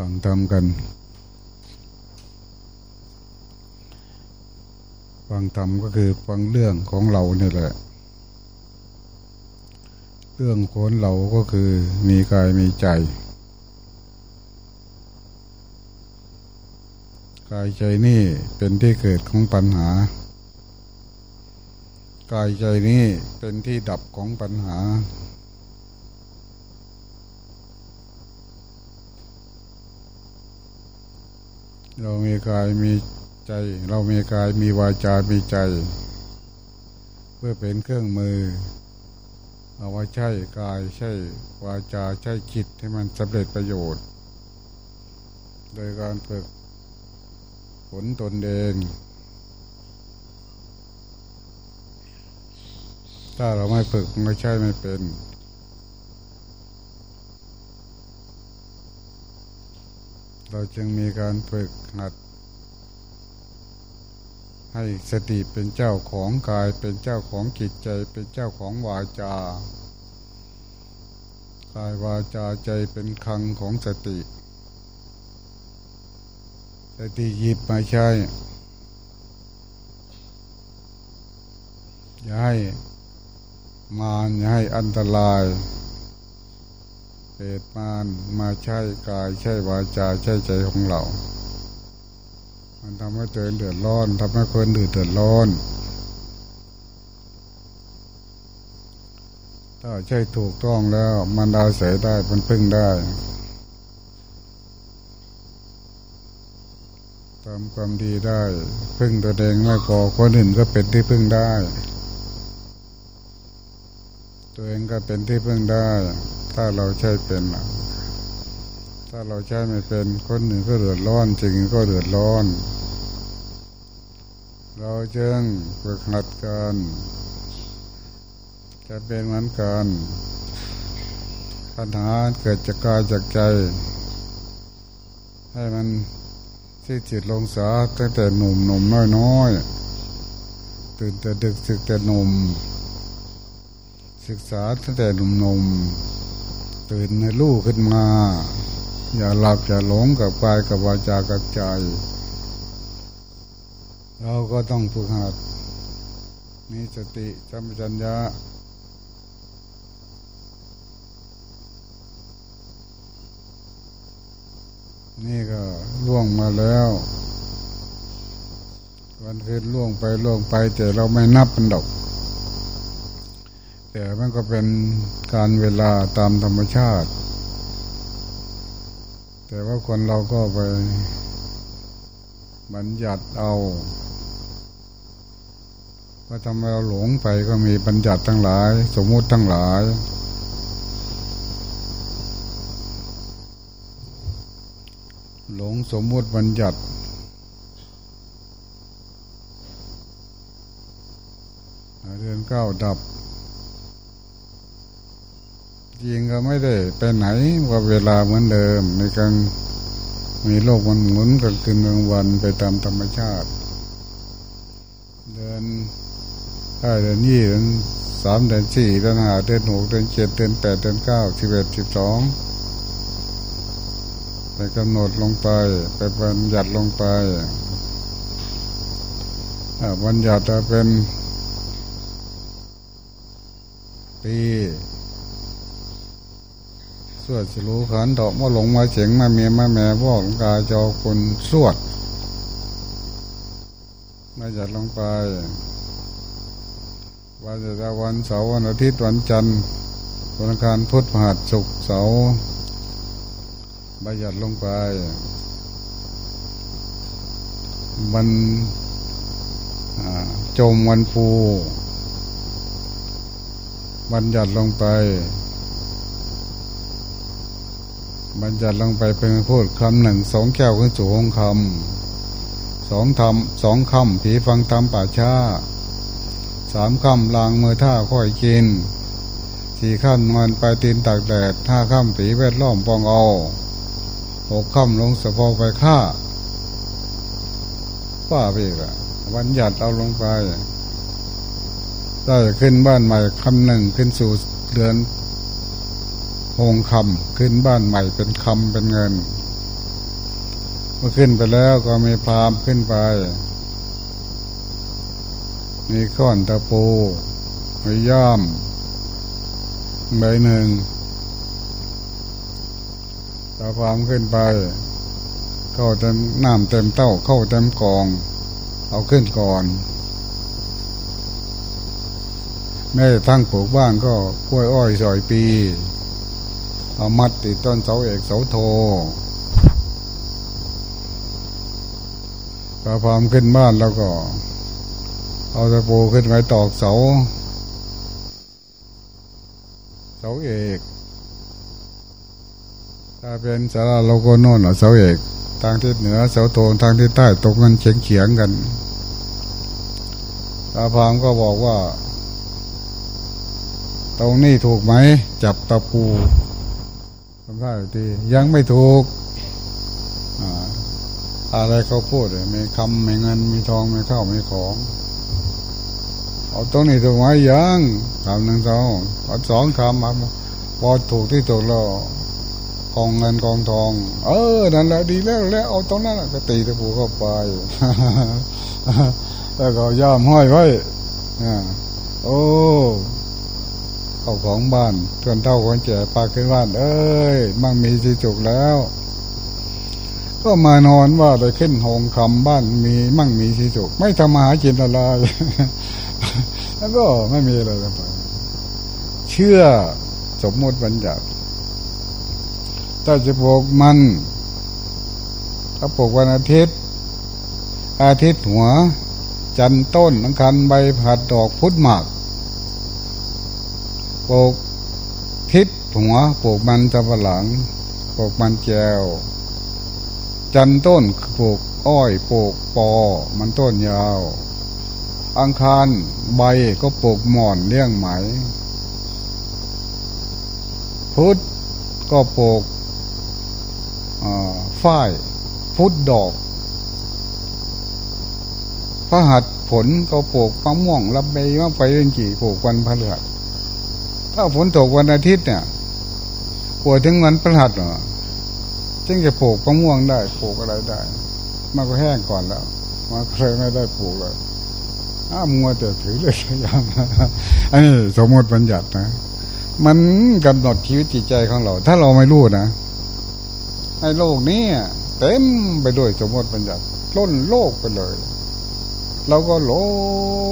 ฟังทำกัน ฟังธรรมก็คือฟังเรื่องของเราเนี่ยแหละ เรื่องคนเราก็คือมีกายมีใจ กายใจนี่เป็นที่เกิดของปัญหา กายใจนี่เป็นที่ดับของปัญหา เรามีกายมีใจ เรามีกายมีวาจา มีใจ เพื่อเป็นเครื่องมือ เอาไว้ใช้กายใช้วาจาใช้จิตให้มันสำเร็จประโยชน์ โดยการฝึกผลตนเองถ้าเราไม่ฝึกไม่ใช่ไม่เป็น เราจึงมีการฝึกหัด ให้สติเป็นเจ้าของกาย เป็นเจ้าของจิตใจ เป็นเจ้าของวาจา กายวาจาใจเป็นคังของสติ สติหยิบมาใช้อย่าให้มานอย่าให้อันตราย เปิดมานมาใช้กายใช้วาจาใช้ใจของเรา มันทำให้ตัวเอเดือดร้อนทำให้คนอื่นเดือดร้อน ถ้าใช่ถูกต้องแล้ว มันอาศัยได้มันพึ่งได้ทำความดีได้ พึ่งตัวเองไม่พอคนอื่นก็เป็นที่พึ่งได้ ตัวเองก็เป็นที่พึ่งได้ ถ้าเราใช้เป็นถ้าเราใช้ไม่เป็นคนหนึ่งก็เดือดร้อนจริงก็เดือดร้อน เราจึงฝึกหัดกันจะเป็นเหมือนกันปัญหาเกิดจากกายจากใจ ให้มันที่จิตลงสาตั้งแต่หนุ่มหนุ่มน้อยน้อยตื่นแต่ดึกสึกแต่หนุ่ม ศึกษาตั้งแต่หนุ่มหนุ่มตื่นในลูกขึ้นมา อย่าหลับอย่าหลงกับกายกับวาจากับใจ เราก็ต้องฝึกหัดมีสติจำจัญญานี่ก็ล่วงมาแล้ววันคืนล่วงไปล่วงไปแต่เราไม่นับมันดอก แต่มันก็เป็นการเวลาตามธรรมชาติ แต่ว่าคนเราก็ไปบัญญัติเอาว่าทำไมเราหลงไปก็มีบัญญัติทั้งหลาย สมมุติทั้งหลาย หลงสมมุติบัญญัติเดือนเก้าดับ จริงก็ไม่ได้ไปไหนว่าเวลาเหมือนเดิมในการมีโลกมันหมุนกันคืนกลางวันไปตามธรรมชาติ เดินได้เดินยี่เดินสามเดินสี่เดินห้าเดินหกเดินเจ็ดเดินแปดเดินเก้าสิบเอ็ดสิบสองไปกำหนดลงไป ไปบัญญัติลงไปบัญญัติจะเป็นปี สวดสรู้ขันดอกมาหลงมาเฉียงมาเมียมาแม่พ่อกกาจอคนสวดมาจัดลงไปวันจะวันเสาร์วันอาทิตย์วันจันทร์วันอังคารพุธพฤหัสศุกร์เสาร์บายัดลงไปวันจมวันฟูบัญญัติลงไป บัญญัติลงไปเป็นพูดคำหนึ่งสองแก้วขึ้นสู่องคำสองทำสองคำผีฟังตามป่าช้าสามคำลางมือท่าค่อยกินสี่ขั้นมันไปตีนตากแดดห้าคำผีแวดล้อมปองเอาหกคำลงสะโพกไปฆ่าป้าไปอีกละวันหยัดเอาลงไปได้ขึ้นบ้านใหม่คำหนึ่งขึ้นสู่เดือน หงคำขึ้นบ้านใหม่เป็นคำเป็นเงินเมื่อขึ้นไปแล้วก็มีพรามขึ้นไป มีข้อนตะปูมีย่ามใบหนึ่งตาพรามขึ้นไป เข้าเต็มน้ำเต็มเต้าเข้าเต็มกอง เอาขึ้นก่อนแม่ทั้งปลูกบ้านก็กล้วยอ้อยสอยปี เอามัดติดต้นเสาเอกเสาโทพอพามขึ้นบ้านแล้วก็ เอาตะปูขึ้นไปตอกเสา เสาเอก ถ้าเป็นสาราโลโกโน่นเสาเอกทางทิศเหนือเสาโททางทิศใต้ตกกันเฉียงเฉียงกันตาพามก็บอกว่า ตรงนี้ถูกไหม จับตะปู ได้ทียังไม่ถูกอะไรเขาพูดมีคำมีเงินมีทองมีข้าวมีของ เอาตรงนี้ถูกไหมยังคำหนึ่งสองเอาสองคำมาพอถูกที่ถูกแล้วกองเงินกองทอง เออ นั่นแหละดีแล้วแล้วเอาตรงนั้นก็ตีตะปูเข้าไปแล้วก็ย่ามห้อยไว้โอ้ เข้าของบ้านเพื่อนเท่าคนแก่ปากขึ้นบ้านเอ้ยมั่งมีสิจุกแล้ว ก็มานอนว่าได้ขึ้นหงคำบ้านมีมั่งมีสิจุกไม่ทำมาหากินอะไรแล้วก็ไม่มีอะไรไปเชื่อสมมติบัญญัติถ้าจะปลูกมันถ้าปลูกวันอาทิตย์ อาทิตย์หัว จันต้นอังคารใบผัดดอกพุทธหมาก ปลูกทิศหัวปลูกมันตะบหลังปลูกมันแจวจันต้นปลูกอ้อยปลูกปอ มันต้นยาว อังคารใบก็ปลูกหมอนเลี้ยงไหม พุธก็ปลูกฝ้าย พุธดอก พระหัดผลก็ปลูกมะม่วงลำไยมะไปเรื่องกี่ปลูกวันพฤหัส ถ้าฝนตกวันอาทิตย์เนี่ยปวดถึงวันประหัสเหรอจึงจะปลูกมะม่วงได้ปลูกอะไรได้ มันก็แห้งก่อนแล้วมันเคยไม่ได้ปลูกเลยอ้ามัวแต่ถือเลยอย่างอันนี้สมมติบัญญัตินะ มันกำหนดชีวิตจิตใจของเรา ถ้าเราไม่รู้นะในโลกนี้เต็มไปด้วยสมมติบัญญัติล้นโลกไปเลย เราก็หล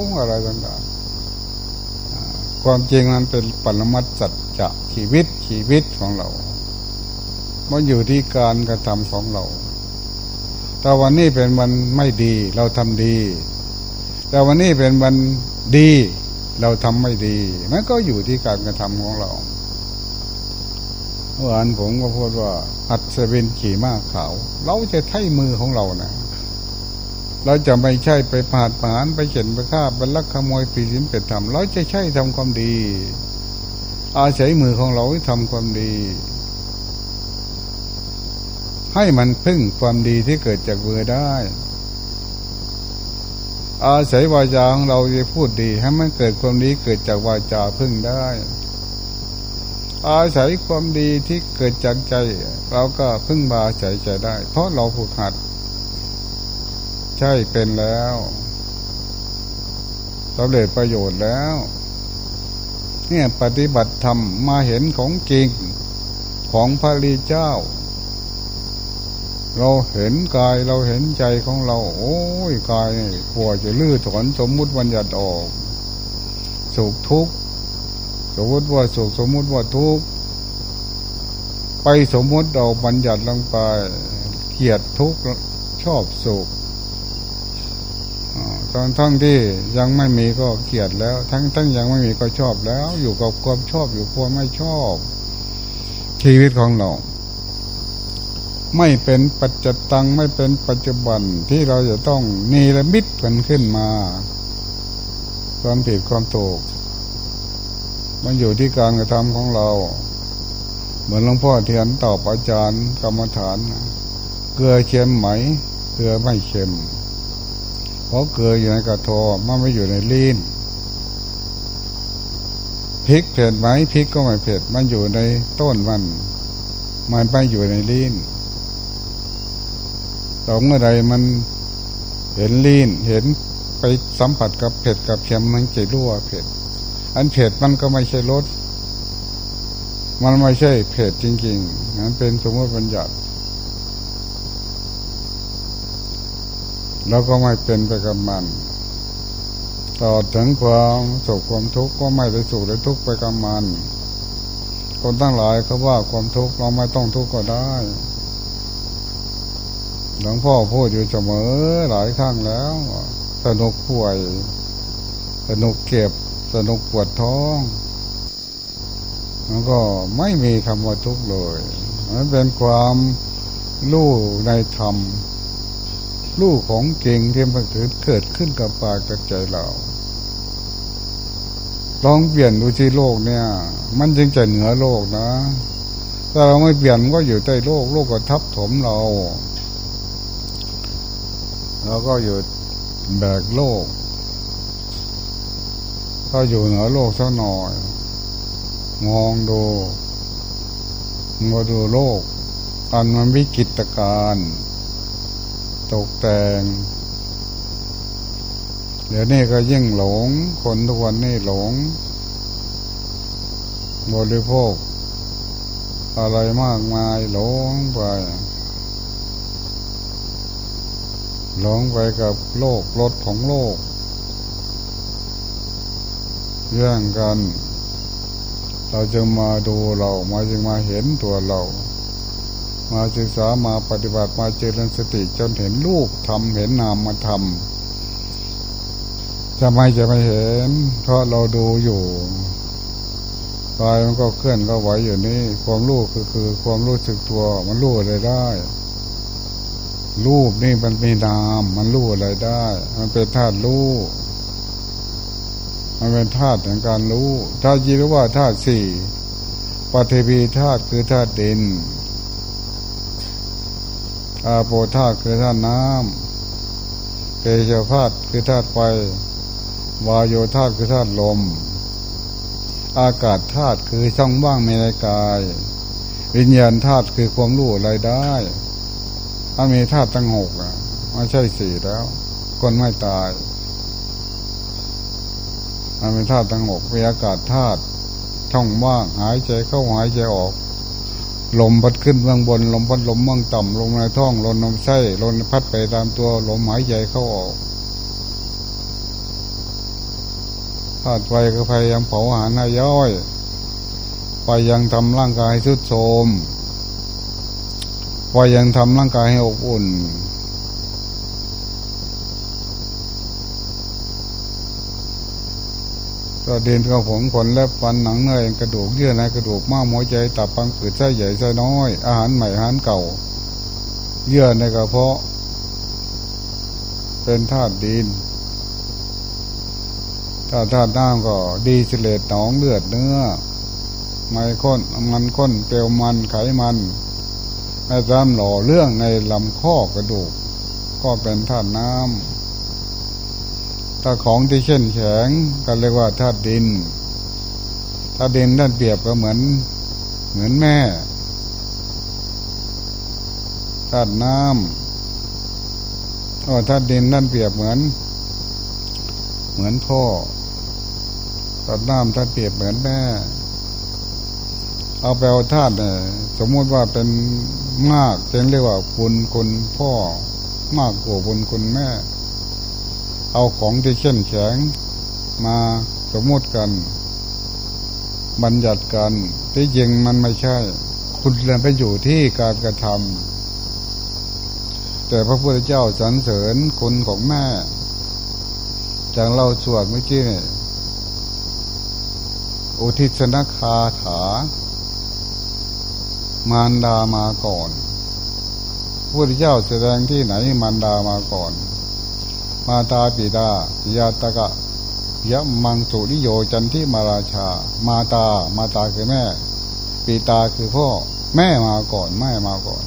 งอะไรต่าง ความจริงมันเป็นปรมัตสัจจะชีวิตชีวิตของเรา มันอยู่ที่การกระทำของเราแต่วันนี้เป็นวันไม่ดี เราทำดี แต่วันนี้เป็นวันดี เราทำไม่ดีมันก็อยู่ที่การกระทำของเราเมื่อวานผมก็พูดว่า อัศวินขี่ม้าขาว เราจะใช้มือของเรานะ เราจะไม่ใช่ไปผาดผานไปเข็นไปฆ่าไปลักขโมยปีสินเป็ดทำเราจะใช่ทำความดี อาศัยมือของเราทำความดี ให้มันพึ่งความดีที่เกิดจากมือได้ อาศัยวาจาของเราจะพูดดีให้มันเกิดความดีเกิดจากวาจาพึ่งได้อาศัยความดีที่เกิดจากใจ เราก็พึ่งบาใจใจได้ เพราะเราฝึกหัด ใช่เป็นแล้วสำเร็จประโยชน์แล้ว เนี่ยปฏิบัติธรรมมาเห็นของจริงของพระรีเจ้า เราเห็นกายเราเห็นใจของเรา โอ้ยกายกลัวจะลื้อถอนสมมุติบัญญัติออกสุขทุกข์สมมติว่าสุขสมมุติว่าทุกข์ไปสมมติเราบัญญัติลงไปเกลียดทุกข์ชอบสุข ตอนทั้งที่ยังไม่มีก็เกลียดแล้ว ทั้งทั้งยังไม่มีก็ชอบแล้ว อยู่กับความชอบอยู่ความไม่ชอบ ชีวิตของเรา ไม่เป็นปัจจตังไม่เป็นปัจจุบันที่เราจะต้องนีละมิตกันขึ้นมา ความผิดความถูกมันอยู่ที่การกระทำของเรา เหมือนหลวงพ่อเทียนตอบอาจารย์กรรมฐานเกลือเค็มไหมเกลือไม่เค็ม เพราะเกลืออยู่ในกระทอมันไม่อยู่ในลิ้นพริกเผ็ดไหมพริกก็ไม่เผ็ดมันอยู่ในต้นมัน มันไปอยู่ในลิ้นต่อเมื่อใดมันเห็นลิ้นเห็นไปสัมผัสกับเผ็ดกับเค็มมันจะรู้ว่าเผ็ด อันเผ็ดมันก็ไม่ใช่รสมันไม่ใช่เผ็ดจริงๆนั้นเป็นสมมติบัญญัติ แล้วก็ไม่เป็นไปกับมันต่อถึงความสุขความทุกข์ก็ไม่ได้สุขได้ทุกข์ไปกับมัน คนตั้งหลายเขาว่าความทุกข์เราไม่ต้องทุกข์ก็ได้หลวงพ่อพูดอยู่เสมอหลายครั้งแล้วสนุกป่วย สนุกเก็บ สนุกปวดท้องแล้วก็ไม่มีคำว่าทุกข์เลยมันเป็นความรู้ในธรรม รู้ของเก่งที่มันเกิดเกิดขึ้นกับปากกับใจเราลองเปลี่ยนดูที่โลกเนี่ย มันจึงจะเหนือโลกนะถ้าเราไม่เปลี่ยนก็อยู่ใต้โลก โลกก็ทับถมเราเราก็อยู่แบกโลกถ้าอยู่เหนือโลกสักหน่อย มองดูมาดูโลกอันมันวิกิตการณ์ ตกแต่ง เดี๋ยวนี้ก็ยิ่งหลง คนทุกวันนี้หลง บริโภค อะไรมากมายหลงไปหลงไปกับโลกรถของโลกแย่งกัน เราจะมาดูเรามาจึงมาเห็นตัวเรา มาศึกษามาปฏิบัติมาเจริญสติจนเห็นลูกทำเห็นนามมาทำจะไม่จะไม่เห็น เพราะเราดูอยู่กายมันก็เคลื่อนก็ไหวอยู่นี่ความรู้คือคือความรู้สึกตัว มันรู้อะไรได้ รูปนี่มันมีนาม มันรู้อะไรได้ มันเป็นธาตุรู้มันเป็นธาตุแห่งการรู้ธาตุยีหรือว่าธาตุสี่ปฏิบีธาตุคือธาตุดิน อาโปธาตุคือธาตุน้ำเตโชธาตุคือธาตุไฟ วายโยธาตุคือธาตุลม อากาศธาตุคือช่องว่างในกาย วิญญาณธาตุคือความรู้อะไรได้ถ้ามีธาตุตั้งหกอะไม่ใช่สี่แล้ว คนไม่ตายมันเป็นธาตุตั้งหกมีอากาศธาตุช่องว่างหายใจเข้าหายใจออก ลมพัดขึ้นเบื้องบน ลมพัดลมเบื้องต่ำลมในท้องลมนมไส้ลมพัดไปตามตัวลมหายใจเข้าออกธาตุไฟก็พยายามเผาอาหารให้ย่อยไปยังทำร่างกายทุดโทมไปยังทำร่างกายให้อบอุ่น ก็เดินก็ผมขนและฟันหนังเนื้อกระดูกเยื่อในกระดูกม้ามหัวใจตับปังผืดไส้ใหญ่ไส้น้อย อาหารใหม่อาหารเก่า เยื่อในกระเพาะ เป็นธาตุดินถ้าธาตุน้ำก็ดีสเลตหนองเลือดเนื้อไม่ข้นมันข้นเปลวมันไขมันไอ้ตามหล่อเรื่องในลำข้อกระดูก ก็เป็นธาตุน้ำ ถ้าของที่เช่นแข็งก็เรียกว่าธาตุดินธาตุดินนั่นเปรียบก็เหมือน เหมือนแม่ธาตุน้ำโอ้ธาตุดินนั่นเปรียบเหมือน เหมือนพ่อธาตุน้ำธาตุเปรียบเหมือนแม่เอาไปเอาธาตุเนี่ยสมมติว่าเป็นมากจึงเรียกว่าบุญคุณพ่อมากกว่าบุญคุณแม่ เอาของที่เข้มแข็งมาสมมติกัน บัญญัติกันที่จริงมันไม่ใช่ คุณเรียนไปอยู่ที่การกระทำแต่พระพุทธเจ้าสรรเสริญคุณของแม่ จากเราสวดเมื่อกี้นี่อุทิศนคาถา มารดามาก่อนพระพุทธเจ้าแสดงที่ไหนมารดามาก่อน มาตาปิดายาตกะยะมังสุริโยจันทิมาราชา มาตา มาตาคือแม่ปีตาคือพ่อ แม่มาก่อนแม่มาก่อน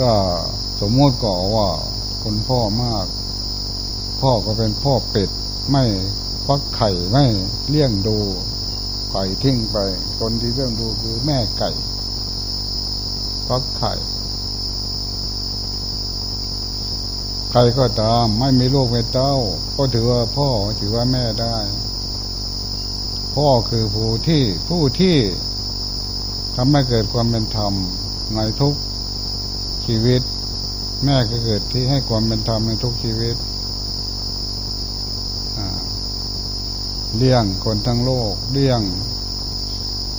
ก็สมมติก่อว่าคนพ่อมาก พ่อก็เป็นพ่อเป็ด ไม่ฟักไข่ไม่เลี้ยงดูไข่ทิ้งไป คนที่เลี้ยงดูคือแม่ไก่ฟักไข่ใครก็ตาม ไม่มีลูกไม่เต้า ก็ถือว่าพ่อถือว่าแม่ได้ พ่อคือผู้ที่ผู้ที่ทำให้เกิดความเป็นธรรมในทุกชีวิต แม่ก็เกิดที่ให้ความเป็นธรรมในทุกชีวิตเลี้ยงคนทั้งโลกเลี้ยง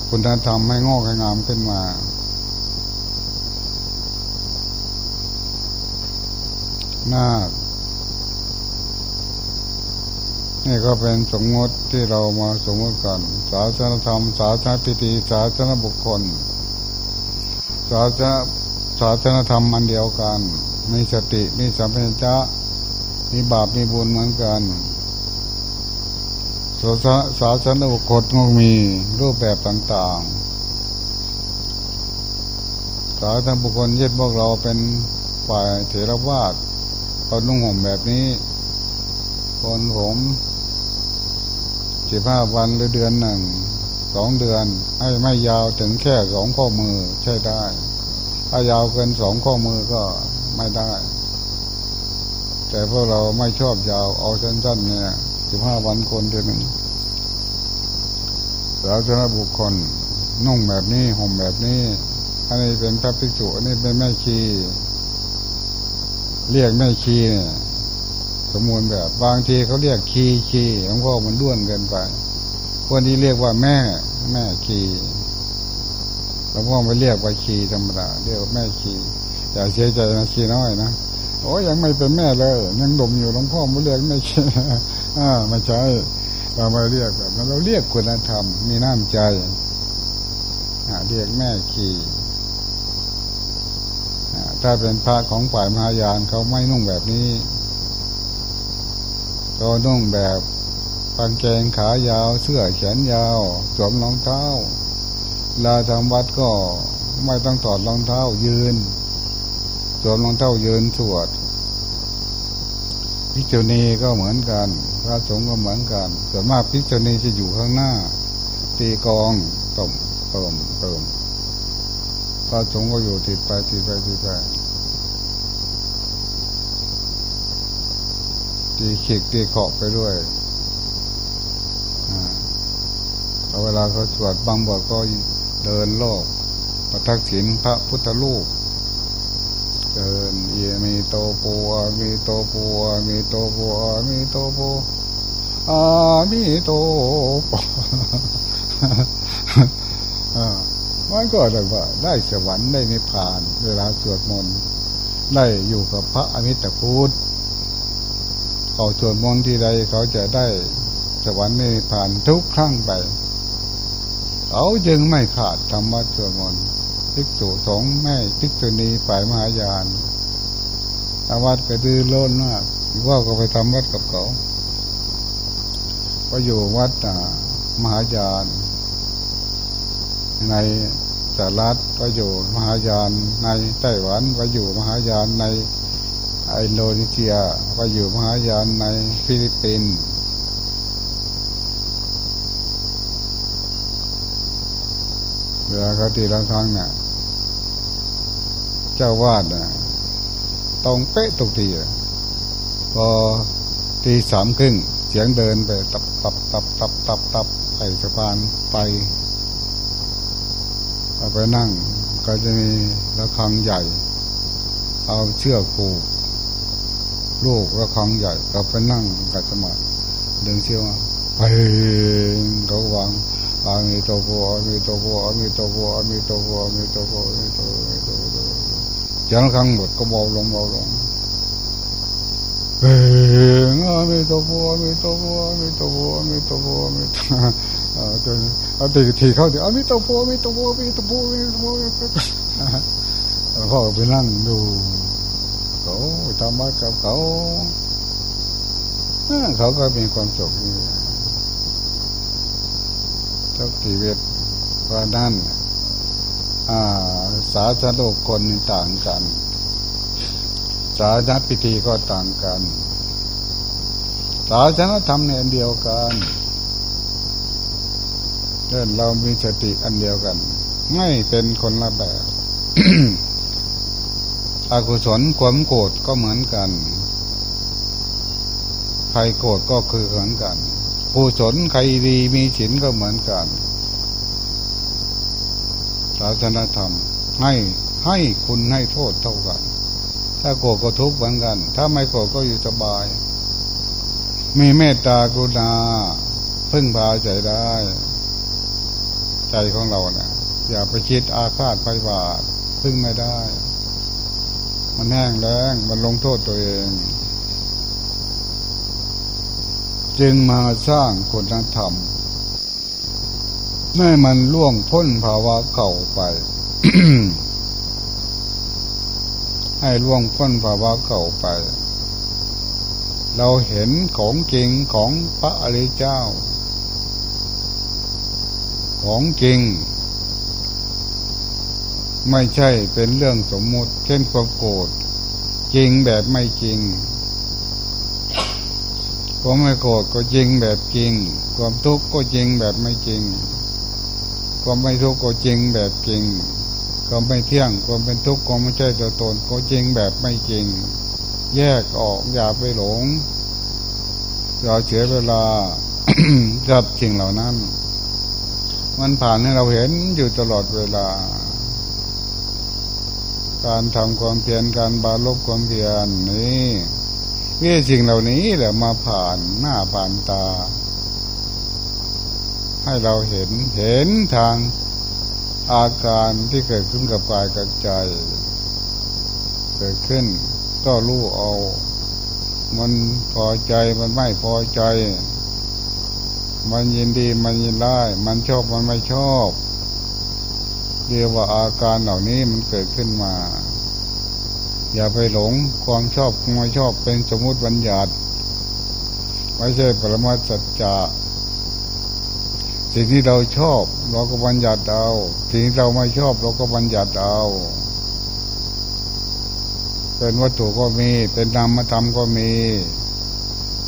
คุณธรรมให้งอกให้งามขึ้นมา นาค นี่ก็เป็นสมมติที่เรามาสมมติกัน ศาสนธรรม ศาสนพิธี ศาสนบุคคล ศาสนศาสนธรรมมันเดียวกัน มีสติ มีสัมผัสะมีบาป มีบุญเหมือนกันศาสนศาสนบุคคลก็มีรูปแบบต่างๆ ศาสนบุคคลยึดพวกเราเป็นฝ่ายเถรวาท เขานุ่งห่มแบบนี้ คนผมสิบห้าวันหรือเดือนหนึ่งสองเดือน ให้ไม่ยาวถึงแค่สองข้อมือใช่ได้ ถ้ายาวเกินสองข้อมือก็ไม่ได้ แต่พวกเราไม่ชอบยาวเอาสั้นๆเนี่ยสิบห้าวันคนเดือนหนึ่งสาธารณบุคคลนุ่งแบบนี้ห่มแบบนี้อันนี้เป็นพระภิกษุอันนี้เป็นแม่ชี เรียกแม่ชีเนี่ยสมมูลแบบบางทีเขาเรียกคีคีหลวงพ่อมันด้วนเกินไปคนนี้เรียกว่าแม่ แม่คีหลวงพ่อไม่เรียกว่าคีธรรมดาเรียกว่าแม่คีอย่าเสียใจนะคีน้อยนะโอ้ยังไม่เป็นแม่เลยยังดมอยู่หลวงพ่อไม่เรียกแม่ชีอ่าไม่ใช่เราไม่เรียกแบบเราเรียกคุณธรรมมีน้ำใจเรียกแม่คี ถ้าเป็นพระของฝ่ายมหายานเขาไม่นุ่งแบบนี้ก็นุ่งแบบปันแกงขายาว เสื้อแขนยาวสวมรองเท้าลาทำวัดก็ไม่ต้องถอดรองเท้ายืนสวมรองเท้ายืนสวดพิจนีก็เหมือนกัน พระสงฆ์ก็เหมือนกัน ส่วนมากพิจนีจะอยู่ข้างหน้า ตีกองต่มเติมเติม พระสงฆ์ก็อยู่ติดไปติดไปติดไปตีขีกตีเกาะไปด้วยเอาเวลาเขาสวดบางบทก็เดินโลกประทักษิณพระพุทธลูกเดินเอมีโตปัวมีโตปัวมีโตปัวมีโตปัวอามีโตป มันก็เลยว่า ได้สวรรค์ได้นิพพาน เวลาสวดมนต์ได้อยู่กับพระอมิตรพุทธเขาสวดมนต์ที่ใดเขาจะได้สวรรค์นิพพานทุกครั้งไปเขาจึงไม่ขาดธรรมะสวดมนต์ภิกษุสงฆ์แม่ภิกษุณีฝ่ายมหายานอาวัดก็ดื้อโลนมากว่าก็ไปทำวัดกับเขาก็อยู่วัดมหายานใน สหรัฐก็อยู่มหายานในไต้หวันก็อยู่มหายานในอินโดนีเซียก็อยู่มหายานในฟิลิปปินส์เวลาเขาตีละครั้งเนี่ยเจ้าวาดน่ะตรงเป๊ะตุกทีพอตีสามครึ่งเสียงเดินไป ตับตับตับตับตับตับไปสะพานไป เอาไปนั่ง ก็จะมีระฆังใหญ่ เอาเชือกผูกลูกระฆังใหญ่ก็ไปนั่งกัดสมาเดินเชี่ยวไปเขาวางอามีโตโกอามีโตโกอามีโตโกอามีโตโกอามีโตโกอามีโตโกอามีโตโกจากระฆังหมดก็เบาลงเบาลงเอออามีโตโกอามีโตโกอามีโตโกอามีโตโกอามีโต เอาตีทีเข้าตีอามีโตโกอมีโตโกอมีโตโกอมีโตโกพ่อไปนั่งดูเขาทำบ้านกับเขาเขาก็มีความสุขนี่ทุกชีวิตเพราะนั่นสาธารณคนต่างกัน สาธารณพิธีก็ต่างกันสศาสนธรรมในอันเดียวกัน เดินเรามีสติอันเดียวกัน ไม่เป็นคนละแบบอกุศลความโกรธก็เหมือนกัน ใครโกรธก็คือเหมือนกันกุศลใครดีมีศีลก็เหมือนกันศาสนธรรม ให้ให้คุณให้โทษเท่ากัน ถ้าโกรธก็ทุกข์เหมือนกัน ถ้าไม่โกรธก็อยู่สบาย มีเมตตากรุณาพึ่งพาใจได้ ใจของเราเนะี่ยอย่าไปคิดอาฆาตไปบาทพึ่งไม่ได้ มันแห้งแล้งมันลงโทษตัวเอง จึงมาสร้างคุณธรรมให้มันล่วงพ้นภาวะเก่าไป ให้ล่วงพ้นภาวะเก่าไป เราเห็นของจริงของพระอริยเจ้า ของจริง ไม่ใช่เป็นเรื่องสมมุติ เช่นความโกรธจริงแบบไม่จริงความไม่โกรธก็จริงแบบจริง ความทุกข์ก็จริงแบบไม่จริง ความไม่ทุกข์ก็จริงแบบจริงความไม่เที่ยงความเป็นทุกข์ความไม่ใช่ตัวตนก็จริงแบบไม่จริง แยกออกอย่าไปหลงอย่าเสียเวลากับสิ่งเหล่านั้น มันผ่านให้เราเห็นอยู่ตลอดเวลา การทำความเพียรการบาลบความเพียรนี้วิสิ่งเหล่านี้แหละมาผ่านหน้าผ่านตา ให้เราเห็นเห็นทางอาการที่เกิดขึ้นกับกายกับใจ เกิดขึ้นก็รู้เอา มันพอใจมันไม่พอใจ มันยินดีมันยินได้มันชอบมันไม่ชอบเรียกว่าอาการเหล่านี้มันเกิดขึ้นมา อย่าไปหลงความชอบความไม่ชอบเป็นสมมติบัญญัติไม่ใช่ปรมาจัจจะสิ่งที่เราชอบเราก็บัญญัติเอา สิ่งที่เราไม่ชอบเราก็บัญญัติเอา เป็นวัตถุก็มี เป็นนามธรรมก็มี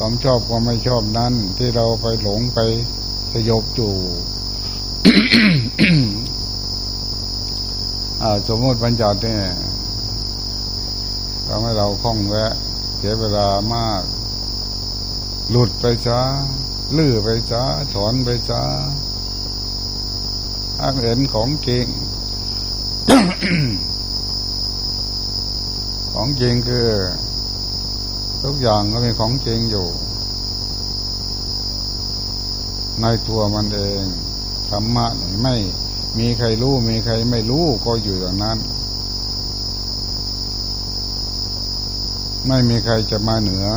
ความชอบความไม่ชอบนั้น ที่เราไปหลงไปสยบอยู่สมมติบัญญัติเนี่ยทำให้เราคล่องแวะ เสียเวลามาก หลุดไปจ้าลื้อไปจ้าถอนไปจ้าอ้างเห็นของจริง ของจริงคือ ทุกอย่างก็มีของจริงอยู่ ในตัวมันเองธรรมะไม่มีใครรู้ มีใครไม่รู้ก็อยู่อย่างนั้น ไม่มีใครจะมาเหนือ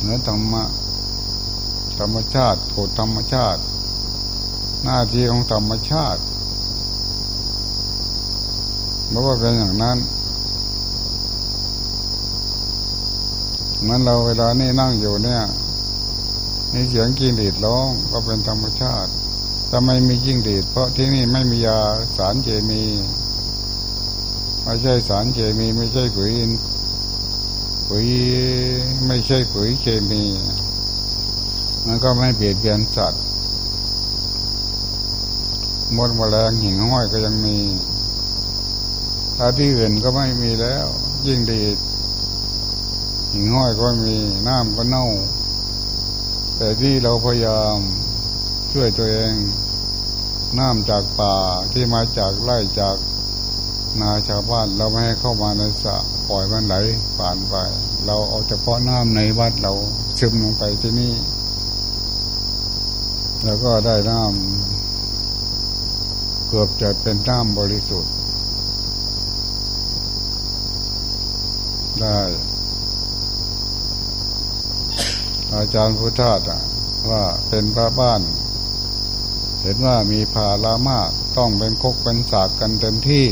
เหนือธรรมะธรรมชาติโกธรรมชาติ หน้าที่ของธรรมชาติเพราะว่าเป็นอย่างนั้น เหมือนเราเวลานี่นั่งอยู่เนี่ยมีเสียงกินดีดร้องก็เป็นธรรมชาติทำไมมียิ่งดีด เพราะที่นี่ไม่มียาสารเคมี ไม่ใช่สารเคมี ไม่ใช่ปุ๋ยปุ๋ยไม่ใช่ปุ๋ยเคมี มันก็ไม่เบียดเบียนสัตว์มดมแมลงหิ่งห้อยก็ยังมีถ้าที่อื่นก็ไม่มีแล้ว ยิ่งดีด หิ่งห้อยก็มีน้ำก็เน่า แต่ที่เราพยายามช่วยตัวเอง น้ำจากป่าที่มาจากไร่จากนาชาวบ้านเราไม่ให้เข้ามาในสระปล่อยมันไหลผ่านไป เราเอาเฉพาะน้ำในวัดเราซึมลงไปที่นี่ แล้วก็ได้น้ำเกือบจะเป็นน้ำบริสุทธิ์ ได้ อาจารย์พุทธาตว่าเป็นพระบ้าน เห็นว่ามีภาระมากต้องเป็นคกเป็นสากกันเต็มที่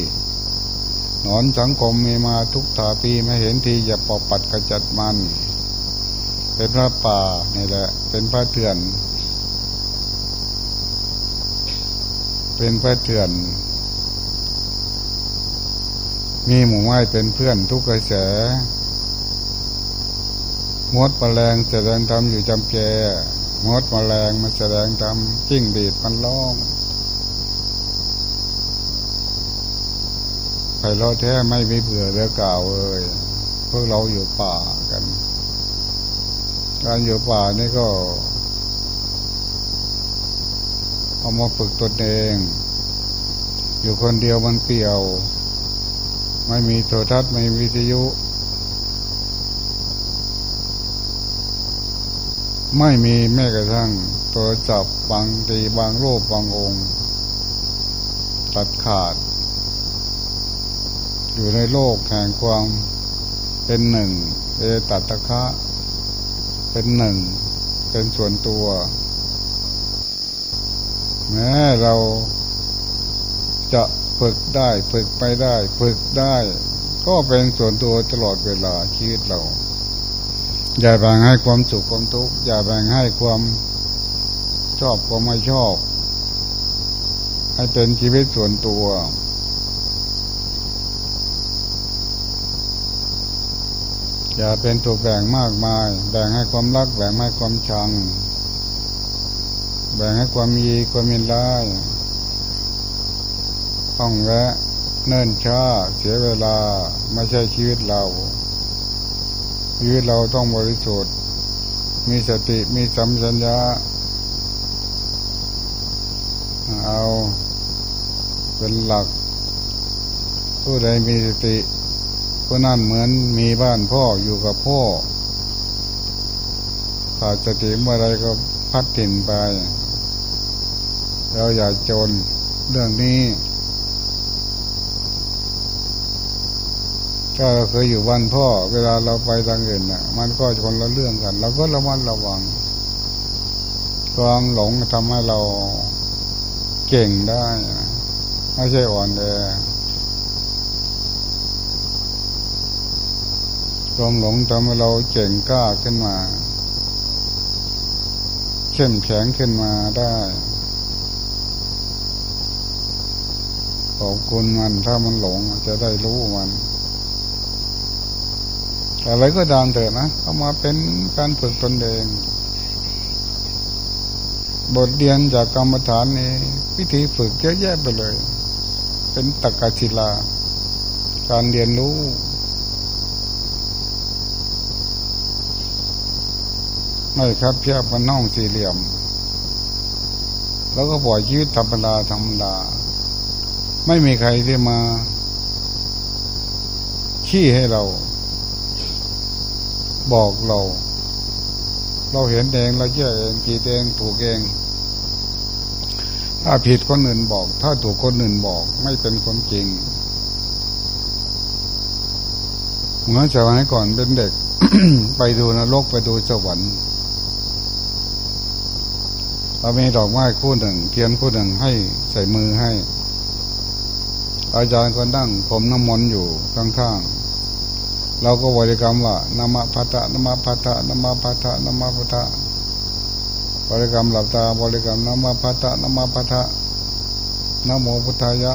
หนอนสังคมมีมาทุกถาปีไม่เห็นทีอย่าปอบปัดกระจัดมัน เป็นพระป่านี่แหละ เป็นพระเถื่อน เป็นพระเถื่อน มีหมู่ไม้เป็นเพื่อนทุกกระแส มดแมลงแสดงธรรมอยู่จำแจมดแมลงมาแสดงธรรมจิ้งดีดมันร้องไผ่เราแท้ไม่มีเบื่อเรือเก่าวเลยพวกเราอยู่ป่ากัน การอยู่ป่านี่ก็ เอามาฝึกตนเอง อยู่คนเดียวมันเปลี่ยว ไม่มีโทรทัศน์ไม่มีวิทยุ ไม่มีแม้กระทั่ง ตัวจับบางตีบางรูปบางองค์ ตัดขาด อยู่ในโลกแห่งความเป็นหนึ่งเอตัตคะ เป็นหนึ่ง เป็นส่วนตัว แม้เราจะฝึกได้ ฝึกไปได้ ฝึกได้ ก็เป็นส่วนตัวตลอดเวลาชีวิตเรา อย่าแบ่งให้ความสุขความทุกข์อย่าแบ่งให้ความชอบความไม่ชอบ ให้เป็นชีวิตส่วนตัว อย่าเป็นตัวแบ่งมากมาย แบ่งให้ความรัก แบ่งให้ความชัง แบ่งให้ความมีความมีร้ายต้องแวะเนิ่นช้าเสียเวลาไม่ใช่ชีวิตเรา ชีวิตเราต้องบริสุทธิ์ มีสติมีสัมสัญญา เอาเป็นหลัก ผู้ใดมีสติผู้นั่นเหมือนมีบ้านพ่ออยู่กับพ่อขาดสติเมื่อไรก็พัดถิ่นไป เราอย่าจนเรื่องนี้ ถ้าเราเคยอยู่บ้านพ่อ เวลาเราไปทางอื่นน่ะ มันก็คนละเรื่องกันเราก็ระมัดระวังความหลงทำให้เราเก่งได้ไม่ใช่อ่อนแอความหลงทำให้เราเก่งกล้าขึ้นมาเข้มแข็งขึ้นมาได้ขอบคุณมันถ้ามันหลงจะได้รู้มัน อะไรก็ตามเถอะนะเอามาเป็นการฝึกตนเอง บทเรียนจากกรรมฐานนี้วิธีฝึกเยอะแยะไปเลย เป็นตะกศิลา การเรียนรู้ไม่ครับเพียบมันน่องสี่เหลี่ยม แล้วก็ปล่อยชีวิตธรรมดาธรรมดา ไม่มีใครที่มา ขี้ให้เรา บอกเรา เราเห็นเองเราเชื่อเองผิดเองถูกเอง ถ้าผิดคนอื่นบอก ถ้าถูกคนอื่นบอก ไม่เป็นคนจริงเมื่อสมัยก่อนเป็นเด็ก ไปดูนรกไปดูสวรรค์เรามีดอกไม้คู่หนึ่ง เทียนคู่หนึ่งให้ใส่มือให้ อาจารย์ก็นั่งผมน้ำมนต์อยู่ข้างๆ เราก็บริกรรมว่านามพัทะนามพัทะนามพัทะนามพัทะบริกรรมหลับตาบริกรรมนามพัทะนามพัทะนโมพุทธายะ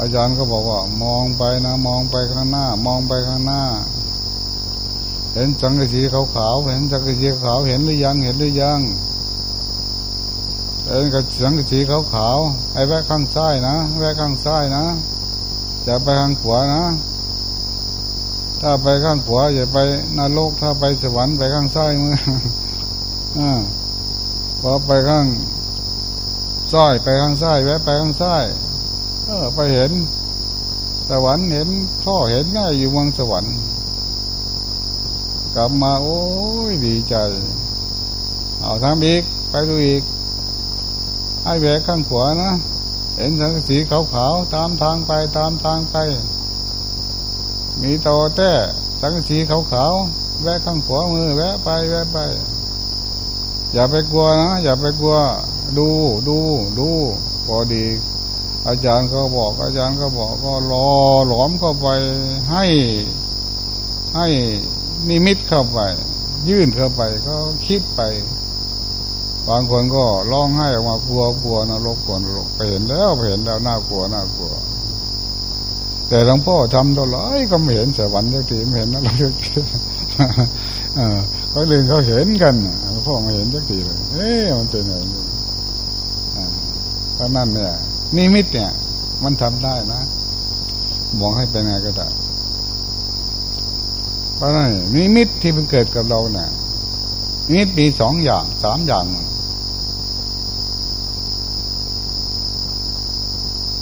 อาจารย์ก็บอกว่า มองไปนะมองไปข้างหน้า มองไปข้างหน้า เห็นสังกะสีขาวๆเห็นสังกะสีขาวเห็นหรือยังเห็นหรือยังเห็นกับสังกะสีขาวๆไอ้แวะข้างซ้ายนะแวะข้างซ้ายนะอย่าไปข้างขวานะ ถ้าไปข้างขวาอย่าไปนรกถ้าไปสวรรค์ไปข้างซ้ายมืออ่าพอไปข้างซ้ายไปข้างซ้ายแวะไปข้างซ้ายเออ ไปเห็น สวรรค์เห็นพ่อเห็นง่ายอยู่เมืองสวรรค์ กลับมาโอ้ยดีใจ เอาทำอีกไปดูอีกให้แวะข้างขวานะเห็นสังสีขาวๆตามทางไปตามทางไป มีโตแต้สังสีขาวๆแวะข้างขวามือ แวะไปแวะไป อย่าไปกลัวนะ อย่าไปกลัว ดูดูดูพอดี อาจารย์ก็บอก อาจารย์ก็บอกก็รอหลอมเข้าไปให้ให้นิมิตเข้าไป ยื่นเข้าไปก็คิดไป บางคนก็ร้องไห้ออกมากลัวกลัวนรกกลัวนรกไปเห็นแล้วเห็นแล้วน่ากลัวน่ากลัว แต่หลวงพ่อทำตัวไรก็ไม่เห็นสวรรค์สักทีไม่เห็นอะไรสักทีเขาเรียนเขาเห็นกันหลวงพ่อไมาเห็นจักทีเลย เอ๊ะมันเป็นอะไรเพราะนั่นเนี่ยนิมิตเนี่ย มันทำได้นะมองให้เป็นไงก็ได้เพราะนั่นนิมิตที่มันเกิดกับเราเนี่ยนิมิตมีสองอย่างสามอย่าง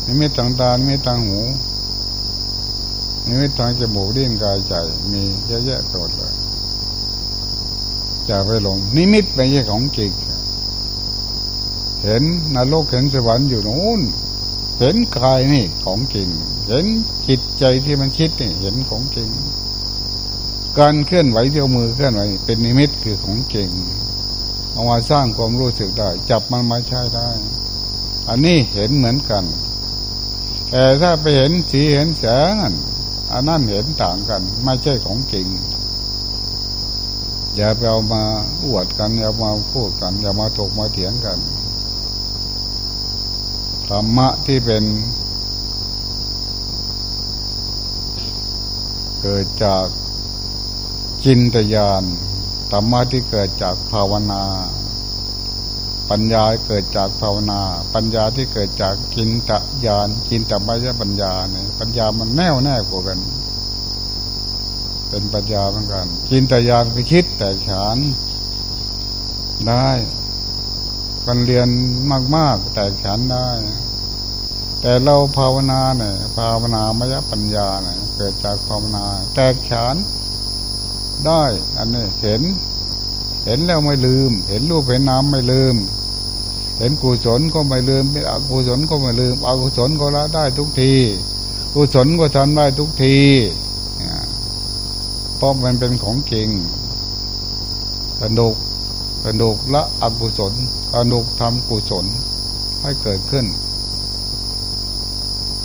นิมิตทางตานิมิตทางหู นิมิตทางจมูกลิ้นกายใจ มีเยอะแยะไปหมดเลยจะไปหลง นิมิตไม่ใช่ของจริงเห็นนรกเห็นสวรรค์อยู่นู้นเห็นกายนี่ของจริง เห็นจิตใจที่มันคิดนี่เห็นของจริง การเคลื่อนไหวเที่ยวมือเคลื่อนไหวเป็นนิมิตคือของจริงเอามาสร้างความรู้สึกได้ จับมันมาใช้ได้ อันนี้เห็นเหมือนกัน แต่ถ้าไปเห็นสีเห็นแสง อันนั้นเห็นต่างกัน ไม่ใช่ของจริง อย่าไปเอามาอวดกันอย่ามาพูดกันอย่ามาถกมาเถียงกันธรรมะที่เป็นเกิดจากจินตยานธรรมะที่เกิดจากภาวนา ปัญญาเกิดจากภาวนา ปัญญาที่เกิดจากจินตะยานจินตะมายปัญญาเนี่ยปัญญามันแน่วแน่กว่ากัน เป็นปัญญาเหมือนกันจินตะยานคือคิดแต่ฉานได้กันเรียนมาก ๆ แต่ฉานได้ แต่เราภาวนาเนี่ยภาวนามยปัญญาเนี่ยเกิดจากภาวนา แตกฉานได้ อันนี้เห็นเห็นแล้วไม่ลืม เห็นรูปเห็นน้ำไม่ลืม เห็นกุศลก็ไม่ลืมเป็นอกุศลก็ไม่ลืมอกุศลก็ละได้ทุกที กุศลก็ทำได้ทุกทีเพราะมันเป็นของจริงกระดูกกระดูกละอกุศลกระดูกทำกุศลให้เกิดขึ้น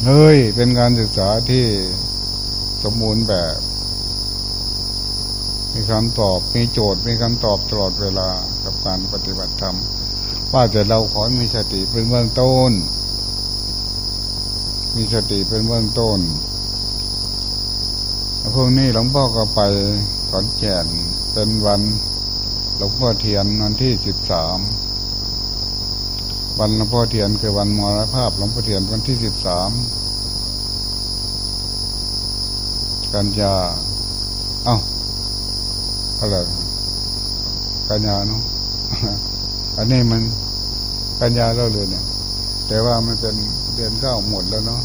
เฮ้ยเป็นการศึกษาที่สมบูรณ์แบบ มีคำตอบ มีโจทย์ มีคำตอบตลอดเวลากับการปฏิบัติธรรม ว่าแต่เราขอมีสติเป็นเบื้องต้น มีสติเป็นเบื้องต้นพวกนี้หลวงพ่อก็ไปขอนแก่นเป็นวันหลวงพ่อเทียนวันที่สิบสามวันหลวงพ่อเทียนคือวันมรณภาพหลวงพ่อเทียนวันที่สิบสามกันยา เอ้าอะไรกันยาเนาะ อันนี้มันกันยาแล้วเลยเนี่ย แต่ว่ามันเป็นเดือนเก้าหมดแล้วเนาะ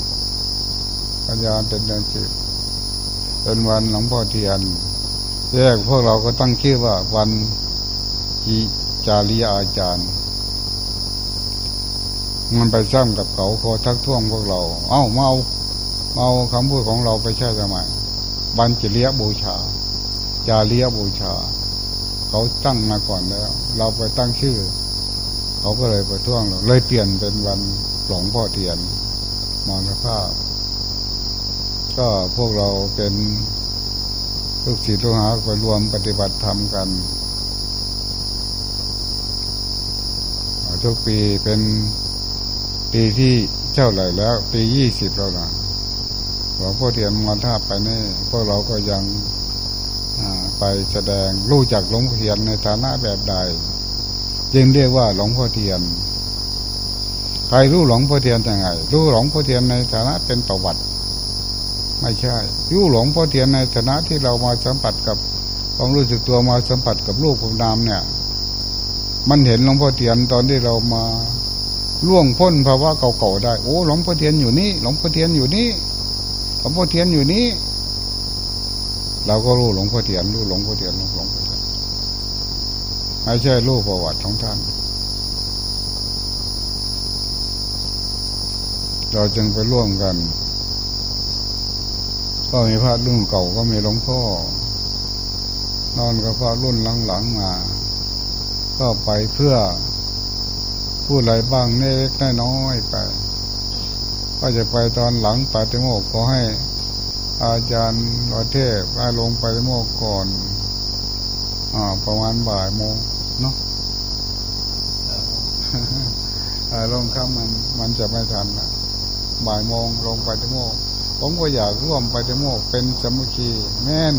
กันยาเป็นเดือนสิบเป็นวันหลวงพ่อเทียนแรกพวกเราก็ตั้งชื่อว่า วันจีจารีอาจารย์ มันไปซ้ำกับเขาพอทักท้วงพวกเรา เอ้าเมาเมาคำพูดของเราไปใช่ทำไมวันจิเลียบูชา จาเลียบูชา เขาตั้งมาก่อนแล้ว เราไปตั้งชื่อ เขาก็เลยไปท่วงเราเลยเปลี่ยนเป็นวันหลวงพ่อเทียนมรณภาพ ก็พวกเราเป็นลูกศิษย์ลูกหาไปรวมปฏิบัติธรรมกันทุกปีเป็นปีที่เจ้าไหลแล้ว ปียี่สิบแล้วนะหลวงพ่อเทียนมาท่าไปนี่พวกเราก็ยังไปแสดงรู้จักหลวงพ่อเทียนในฐานะแบบใด จึงเรียกว่าหลวงพ่อเทียน ใครรู้หลวงพ่อเทียนยังไง รู้หลวงพ่อเทียนในฐานะเป็นประวัติ ไม่ใช่ยู่หลงพ่อเทียนในฐานะที่เรามาสัมผัสกับความรู้สึกตัวมาสัมผัสกับลูกกับนามเนี่ย มันเห็นหลวงพ่อเทียนตอนที่เรามาล่วงพ้นภาวะเก่าๆได้ โอ้หลวงพ่อเทียนอยู่นี่ หลวงพ่อเทียนอยู่นี่ หลวงพ่อเทียนอยู่นี่ เราก็รู้หลวงพ่อเทียนรู้หลวงพ่อเทียนรู้หลวงพ่อเทียน ไม่ใช่รู้ประวัติของท่าน เราจึงไปร่วมกัน ก็มีพระรุ่นเก่าก็มีหลวงพ่อ นอนกับพระรุ่นหลังๆมา ก็ไปเพื่อพูดอะไรบ้างเล็กน้อยไป ก็จะไปตอนหลังปาติโมกก็ให้อาจารย์วเทพไปลงปาติโมกก่อน ประมาณบ่ายโมงเนาะลงข้ามมันมันจะไม่ทันละบ่ายโมงลงไปที่โมก ผมก็อยากร่วมไปฏิโมก เป็นสมุชีแม่น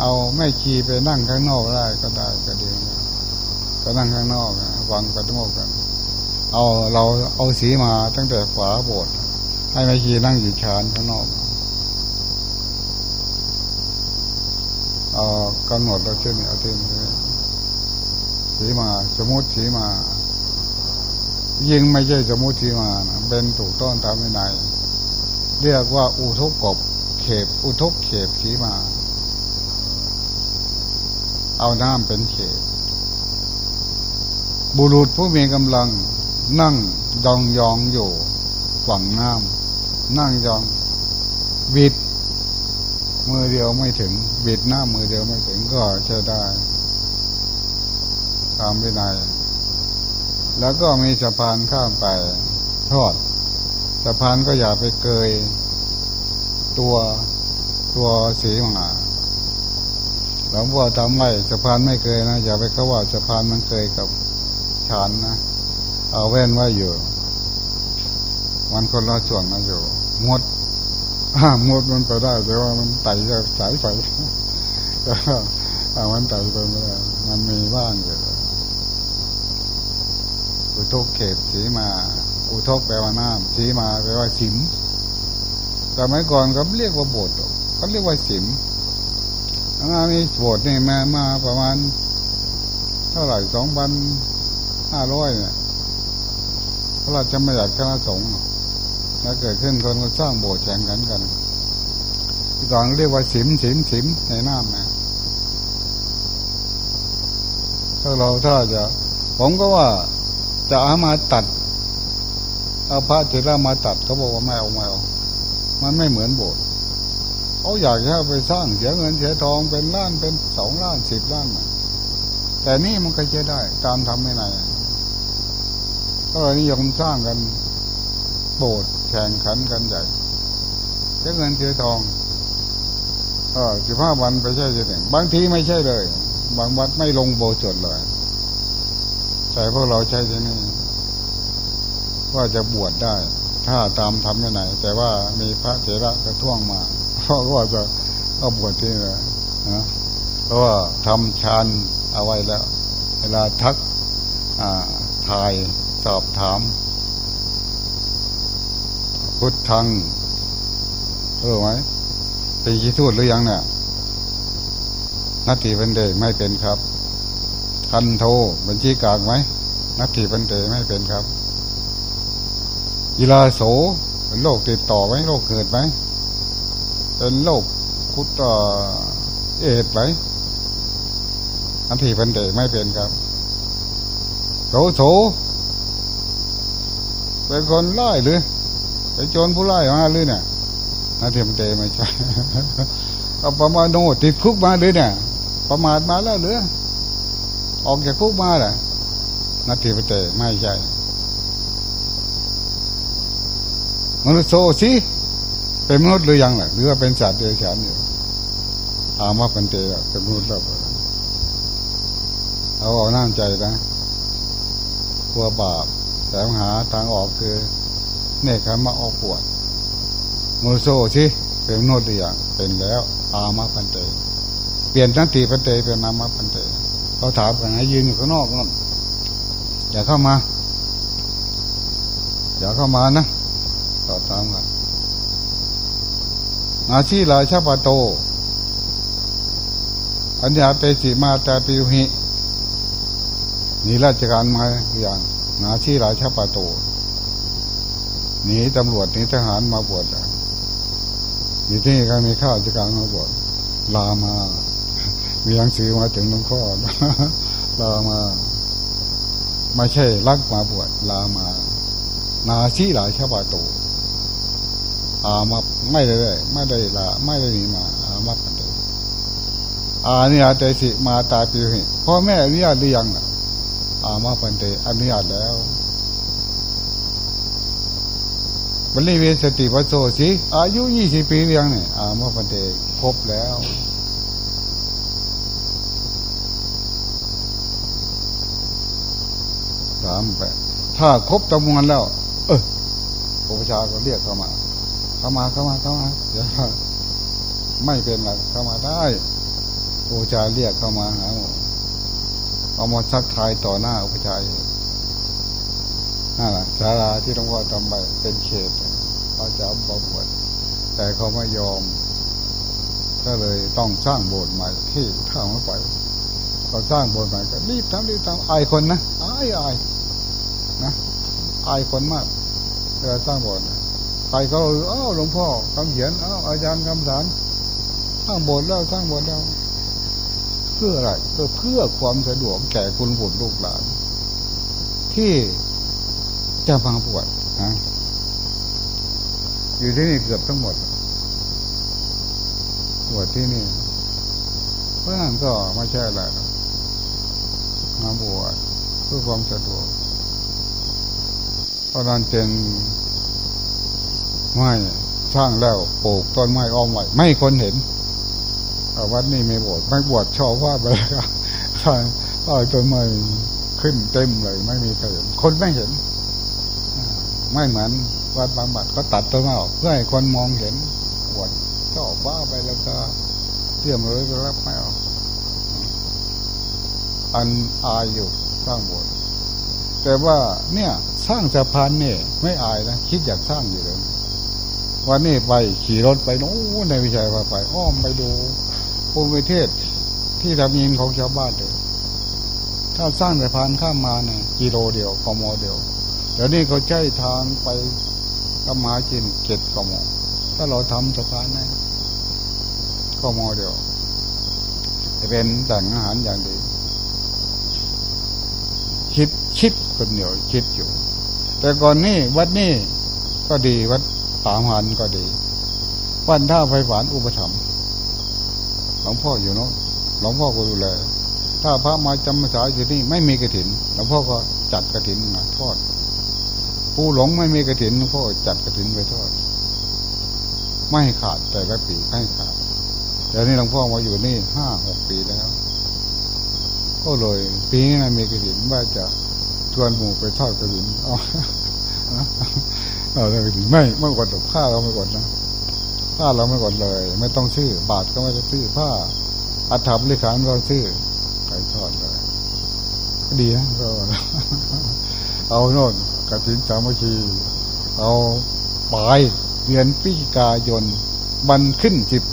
เอาไม่ขี่ไปนั่งข้างนอกได้ก็ได้ก็ดีก็นั่งข้างนอกวางปฏิโมกกัน เอาเราเอาสีมาตั้งแต่ฝาโบสถ์ให้ไม่ขี่นั่งอยู่ชานข้างนอก เอากำหนดเราเช่นนี้เอาเช่นนี้สีมา สมมติสีมา ยิงไม่ใช่สมมติสีมานะเป็นถูกต้องตามวินัยเรียกว่า อุทกกบเขบอุทกเขบสีมา เอาน้ำเป็นเขบบุรุษผู้มีกำลัง นั่งยองยองอยู่ฝั่งน้ำนั่งยองบิด มือเดียวไม่ถึงบิดหน้ามือเดียวไม่ถึงก็ใช้ได้ตามวินัยแล้วก็มีสะพานข้ามไปทอดสะพานก็อย่าไปเกย ตัวตัวสีมาหลวงพ่อทำไว้สะพานไม่เคยนะอย่าไปเขาว่าสะพานมันเคยกับชานนะเอาแว่นไว้อยู่มันคนละส่วนนะอยู่มด มดมันไปได้ แต่ว่ามันไต่จากสายไฟก็เอามันไต่ไปไม่ได้มันมีบ้างอยู่อุทกเขตสีมา อุทกแปลว่าน้ำสีมาแปลว่าสิมแต่เมื่อก่อนก็เรียกว่าโบสถ์เขาเรียกว่าสิมงานนี้โบสถ์นี่มามาประมาณ เท่าไหร่สองพันห้าร้อยเนี่ยพระราชบัญญัติคณะสงฆ์ ถ้าเกิดขึ้นคนก็สร้างโบสถ์แข่งกันกันก่อนเรียกว่าสิมสิมสิมในน้ำนะถ้าเราถ้าจะ ผมก็ว่าจะเอามาตัดเอาพระเถระมาตัดเขาบอกว่าไม่เอาไม่เอามันไม่เหมือนโบสถ์เขาอยากจะไปสร้างเสียเงินเสียทองเป็นล้านเป็นสองล้านสิบล้านแต่นี่มันก็จะได้ตามทำไม่ไหนก็นิยมสร้างกัน โบสถ์แข่งขันกันใหญ่เสียเงินเสียทองเออสิบห้าวันไปใช่จะหนึ่งบางทีไม่ใช่เลย บางวัดไม่ลงโบสถ์เลยแต่พวกเราใช่ที่นี่ว่าจะบวชได้ ถ้าตามทำไม่ไหนแต่ว่ามีพระเถระกระท่วงมาเพราะว่าจะก็บวชที่นี่นะเพราะว่าทำฌานเอาไว้แล้ว เวลาทักถ่ายสอบถาม พุทธังเออไหมตีขี้ทูดหรือยังเนี่ยนัตถิเป็นเดไม่เป็นครับ คันโทบัญชีกางไหมนัตถิเป็นเดไม่เป็นครับยีลาโสเป็นโรคติดต่อไหมโรคเกิดไหมเป็นโรคคุตเอดไหมนัตถิเป็นเดไม่เป็นครับโสโสเป็นคนไล่หรือ โจรผู้ไล่มาหรือเนี่ยนาทีมันเดไม่ใช่เอาประมาณโนติดคุกมาหรือเนี่ยประมาทมาแล้วหรือออกจากคุกมาแหละนาทีมันเดไม่ใช่มนุษย์โซสิเป็นมนุษย์หรือยังล่ะหรือว่าเป็นสัตว์เดรัจฉานอยู่อามาเป็นเตะเป็นมนุษย์แล้วเอาเอาน้ำใจนะกลัวบาปแต่หาทางออกคือ เนคขมาออกปวดโมโซสิเป็นโนดหรือยังเป็นแล้ว อามาพันเตเปลี่ยนนันทีพันเตเป็นนามาพันเตเขาถามกันให้ยืนอยู่ข้างนอกนั่นอย่าเข้ามา อย่าเข้ามานะตอบตามกันอาชีราชาปโต อัญญาเตจิมาตาปิวหินี่ราชการมาอย่างนาชีราชาปโต หนีตำรวจหนีทหารมาบวชอยู่ที่นี่ก็มีข้าราชการมาบวชลามา มีหนังสือมาถึงหลวงพ่อลามาไม่ใช่รักมาบวชลามา นาชีหลายชาบาโตอามาไม่ได้ไม่ได้ลาไม่ได้หนีมาอามาปันเดอาเนี่ยเตสิมาตาปิวหิพ่อแม่อนุญาตหรือยังอามาปันเตอนุญาตแล้ว บริเวสติปัสโสสิอายุยี่สิบปีเรียงเนี่ยอามาปันเตครบแล้ว สามแปดถ้าครบจำนวนแล้ว เออพระพุทธเจ้าก็เรียกเข้ามา เข้ามาเข้ามาเข้ามาเดี๋ยวไม่เป็นไรเข้ามาได้อุปชาเรียกเข้ามาหาหมอเอามาซักทายต่อหน้าอุปชานั่นแหละศาลาที่หลวงพ่อทำไปเป็นเขต เขาจะเอาบวชแต่เขาไม่ยอม ก็เลยต้องสร้างโบสถ์ใหม่ที่ท่าไม่ไปเขาสร้างโบสถ์ใหม่ก็รีบทำรีบทำอายคนนะอายอายนะอายคนมากเวลาสร้างโบสถ์ใครเขาเอ้าหลวงพ่อคำเขียนเอ้าอาจารย์คำสารสร้างโบสถ์แล้วสร้างโบสถ์แล้ว เพื่ออะไรก็เพื่อความสะดวกแก่คุณบุตรลูกหลาน ที่จะมาบวชนะ อยู่ที่นี่เกือบทั้งหมดบวชที่นี่เพราะนั้นก็ไม่ใช่อะไรมาบวชเพื่อความสะดวกเพราะนั้นจึงไม่สร้างแล้วปลูกต้นไม้อ้อมไว้ไม่คนเห็นวัดนี้ไม่บวชไม่บวชชอบว่าไปแล้วใช่ต้นไม้ขึ้นเต็มเลย ไม่มีใครเห็นคนไม่เห็น ไม่เหมือน วัดบางบัดก็ตัดต้นไม้ออกเพื่อให้คนมองเห็นบวชชอบว่าไปแล้วก็เสื่อมเลยก็รับไม่ออกอันอายอยู่สร้างโบสถ์แต่ว่าเนี่ย สร้างสะพานเนี่ย ไม่อายนะคิดอยากสร้างอยู่เลยวันนี้ไปขี่รถไปโน้ในวิชัยว่าไป อ้อมไปดูภูมิประเทศที่ทำยินของชาวบ้านเลยถ้าสร้างสะพานข้ามมาเนี่ยกิโลเดียวกมเดียวเดี๋ยวนี้เขาใช้ทางไป กมาจินเจ็ดกมถ้าเราทำสะพานนะกมเดียวจะเป็นแต่งอาหารอย่างดีคิดคิดคนเดียวคิดอยู่ แต่ก่อนนี้วัดนี้ก็ดีวัดสามหันก็ดีวันท่าไฟฝานอุปถัมภ์หลวงพ่ออยู่เนาะหลวงพ่อก็ดูแลถ้าพระมาจำพรรษาอยู่นี่ไม่มีกระถินหลวงพ่อก็จัดกระถินมาทอด ผู้หลงไม่มีกระถินหลวงพ่อจัดกระถินไปทอด ไม่ขาดแต่ละปีไม่ขาดแต่นี้หลวงพ่อมาอยู่นี่ห้าหกปีแล้ว ก็เลยปีนี้มีกระถินว่าจะชวนหมู่ไปทอดกระถินเอาเอาเลยไม่ไม่กดผ้าเราไม่กดนะผ้าเราไม่กดเลย ไม่ต้องซื้อบาทก็ไม่ต้องซื้อผ้าอัฐบริขารเราซื้อใครทอดเลยดีนะก็เอาโน่น กฐินสามัคคี เอาปลายเดือนปีกายน วันขึ้นจิบ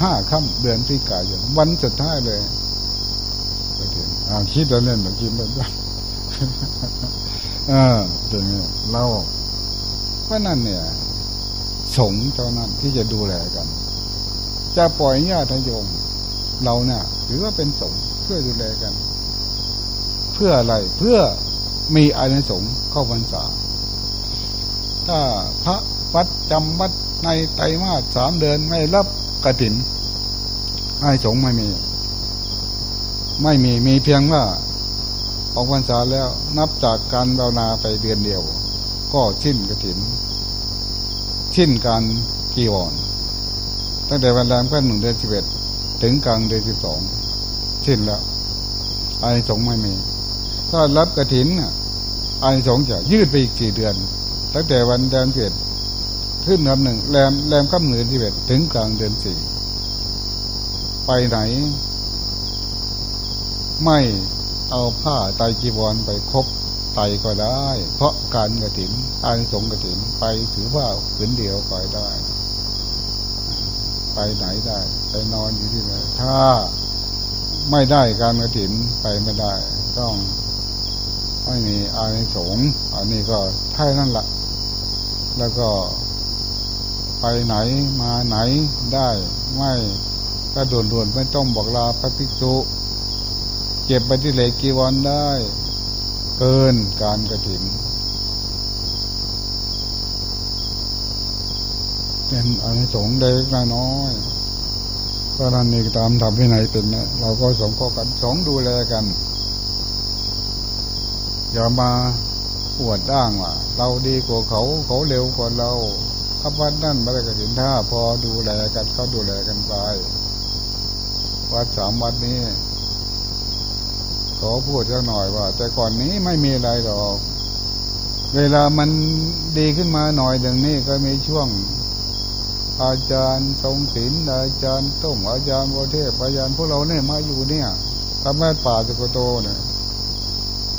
ห้าค่ำเดือนปีกายน วันสุดท้ายเลยไปถึงอ่าคิดแล้วเล่นหรือคิดแล้วอ่าอย่างนี้เราเพราะนั่นเนี่ย สงเท่านั้นที่จะดูแลกัน จะปล่อยญาติโยม เราเนี่ยถือว่าเป็นสงเพื่อดูแลกัน เพื่ออะไรเพื่อ มีอานิสงส์เข้าพรรษา ถ้าพระวัดจำวัดในไตรมาสสามเดือนไม่รับกระถินอานิสงส์ไม่มี ไม่มีมีเพียงว่าออกพรรษาแล้วนับจากการภาวนาไปเดือนเดียว ก็ชิ้นกระถิน ชิ้นการกีวรตั้งแต่วันแรมก็หนึ่งเดือนสิบเอ็ดถึงกลางเดือนสิบสองชิ้นแล้วอานิสงส์ไม่มีถ้ารับกระถิน อันสงจะยืดไปอีกสี่เดือน ตั้งแต่วันเดือนเจ็ดขึ้นคำหนึ่งแรมแรมค่ำหนึ่งที่เอ็ดถึงกลางเดือนสี่ไปไหน ไม่เอาผ้าไตจีวรไปครบไตก็ได้ เพราะการกระถินอันสงกระถินไปถือว่าผืนเดียวไปได้ ไปไหนได้ ไปนอนอยู่ที่ไหนถ้าไม่ได้การกระถินไปไม่ได้ ต้อง ไม่มีอานิสงส์อันนี้ก็ใช่นั่นแหละ แล้วก็ไปไหนมาไหนได้ไม่ก็ด่วนๆไม่ต้องบอกลาพระภิกษุ เก็บไปที่เหล็กกีวันได้ เกินการกระถิ่นเป็นอานิสงส์เล็กน้อยก็นั่นนี่ตามทำที่ไหนเป็นนะเราก็สองข้อกันสองดูแลกัน อย่ามาปวดด้างว่าเราดีกว่าเขาเขาเร็วกว่าเราขับวัดนั่นมาได้กระถินท่าพอดูแลกันเขาดูแลกันไปวัดสามวัดนี้ขอพูดสักหน่อยว่า แต่ก่อนนี้ไม่มีอะไรหรอกเวลามันดีขึ้นมาหน่อยอย่างนี้ก็มีช่วง อาจารย์ทรงศิลป์อาจารย์ต้มอาจารย์โวเทพอาจารย์พวกเราเนี่ยมาอยู่เนี่ยทำแม่ป่าจุกโตเนี่ย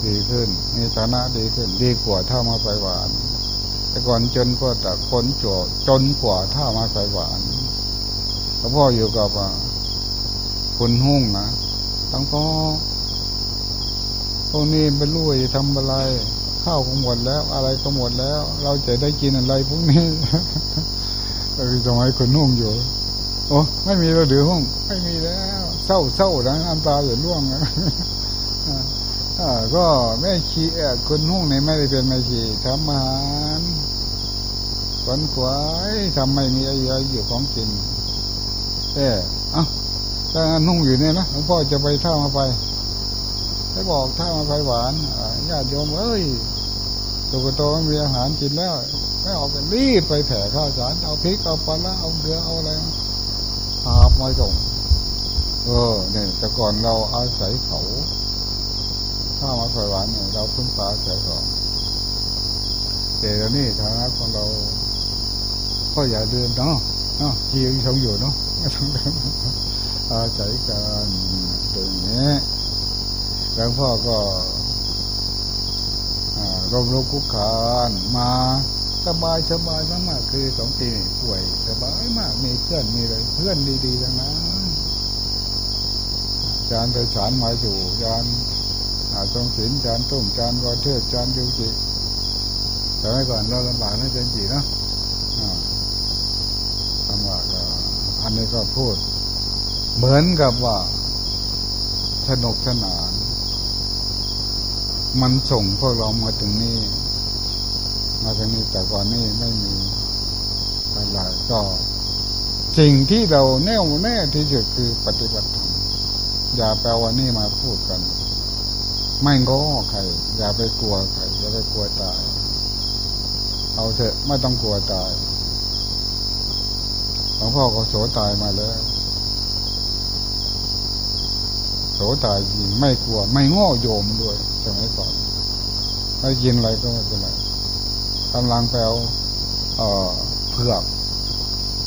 ดีขึ้น มีฐานะดีขึ้น ดีกว่าถ้ามาไปหวาน แต่ก่อนจนก็แต่คนจดจนกว่าถ้ามาไปหวานหลวงพ่ออยู่กับคุณหุ่งนะทั้งพ่อพวกนี้ไปรู้จะทำอะไร ข้าวก็หมดแล้ว อะไรก็หมดแล้ว เราจะได้กินอะไรพวกนี้ก็คือสมัยคุณหุ่งอยู่โอ้ไม่มีเราเดือห้องไม่มีแล้ว เศร้าเศร้านะน้ำตาอย่าล่วงนะ ก็แม่ชีคนหุ่งในไม่ได้เป็นแม่ชีทำอาหารขวนขวายทำไม่มีอะไรอยู่ของกินเอออะถ้านุ่งอยู่เนี่ยนะหลวงพ่อจะไปท่ามาไปให้บอกท่ามาไปหวานญาติโยมเอ้ยตัวโตมันมีอาหารกินแล้วไม่ออกกันรีบไปแผ่ข้าวสารเอาพริกเอาปลาเอาเกลือเอาอะไรหาบมาส่งเออเนี่ยแต่ก่อนเราอาศัยเขา ข้าวมาไปหวานเนี่ยเราพึ่งพาอาศัยเขาแต่ตอนนี้ฐานะของเรา ก็อย่าเดินเนาะเนาะที่ยังชงอยู่เนาะองเดินอาศัยกันตรงนี้หลวงพ่อก็ร่มรบคุกขานมาสบายสบายมากๆคือสองปีป่วยสบายมากมีเพื่อนมีอะไรเพื่อนดีๆทั้งนั้นจานไปสารมาอยู่จานาทรงศิลจานตุ้มจานวอเทศจานยูจิแต่ไม่ก่อนเราลำบากนะจันจีนะลำบากอันนี้ก็พูด เหมือนกับว่า สนุกสนาน มันส่งพวกเรามาถึงนี้มาถึงนี้แต่ก่อนนี้ไม่มีอะไรก็สิ่งที่เราแน่วแน่ที่สุดคือปฏิบัติธรรมอย่าแปลว่านี่มาพูดกัน ไม่ง้อใคร อย่าไปกลัวใครอย่าไปกลัวตาย เอาเถอะไม่ต้องกลัวตายหลวงพ่อก็โสตายมาแล้วโสตายจริงไม่กลัว ไม่ง้อโยมด้วยสมัยก่อนไม่กินอะไรก็ไม่เป็นไรกำลังแปลเอ่อเผือก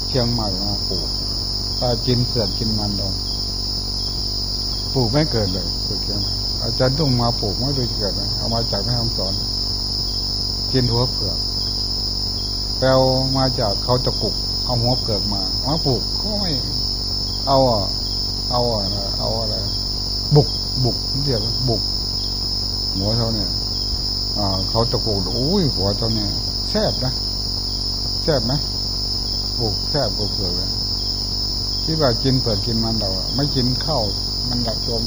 เชียงใหม่มาปลูกถ้ากินเผือกกินมันดองปลูกไม่เกิดเลยปลูกเชียง อาจารย์ต้องมาปลูกไม่ดูจะเกิดไหมเอามาจากแม่คำสอนกินหัวเผือกแปลมาจากเขาตะกุก เอาหัวเปลือกมามาปลูกก็ไม่เอาเอาอะไรเอาอะไรบุกบุกเรียกบุก หัวเขาเนี่ยเขาตะกูโอ้ยหัวเขาเนี่ยแซบนะแซบไหมบุกแซบบุกเปลือกเลยคิดว่ากินเปลือกกินมันเราไม่กินข้าวมันหลับจม